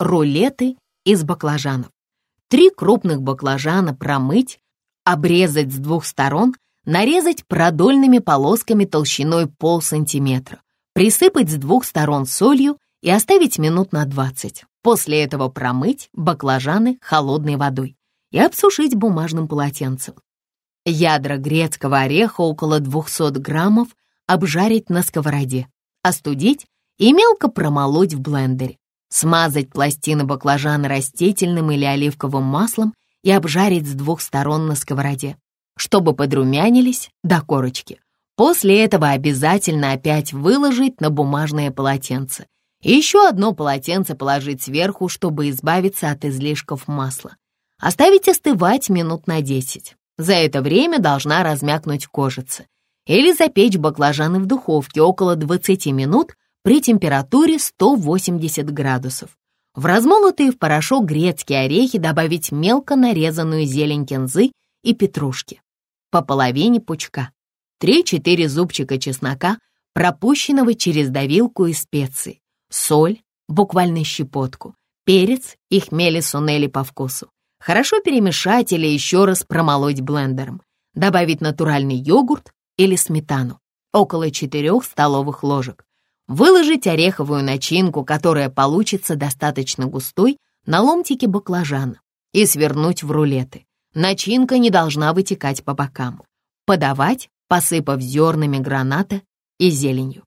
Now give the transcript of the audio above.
рулеты из баклажанов. Три крупных баклажана промыть, обрезать с двух сторон, нарезать продольными полосками толщиной полсантиметра, присыпать с двух сторон солью и оставить минут на 20. После этого промыть баклажаны холодной водой и обсушить бумажным полотенцем. Ядра грецкого ореха около 200 граммов обжарить на сковороде, остудить и мелко промолоть в блендере. Смазать пластины баклажана растительным или оливковым маслом и обжарить с двух сторон на сковороде, чтобы подрумянились до корочки. После этого обязательно опять выложить на бумажное полотенце. И еще одно полотенце положить сверху, чтобы избавиться от излишков масла. Оставить остывать минут на 10. За это время должна размякнуть кожица. Или запечь баклажаны в духовке около 20 минут при температуре 180 градусов. В размолотые в порошок грецкие орехи добавить мелко нарезанную зелень кинзы и петрушки. По половине пучка. 3-4 зубчика чеснока, пропущенного через давилку и специи. Соль, буквально щепотку. Перец и хмели сунели по вкусу. Хорошо перемешать или еще раз промолоть блендером. Добавить натуральный йогурт или сметану. Около 4 столовых ложек. Выложить ореховую начинку, которая получится достаточно густой, на ломтики баклажана и свернуть в рулеты. Начинка не должна вытекать по бокам. Подавать, посыпав зернами граната и зеленью.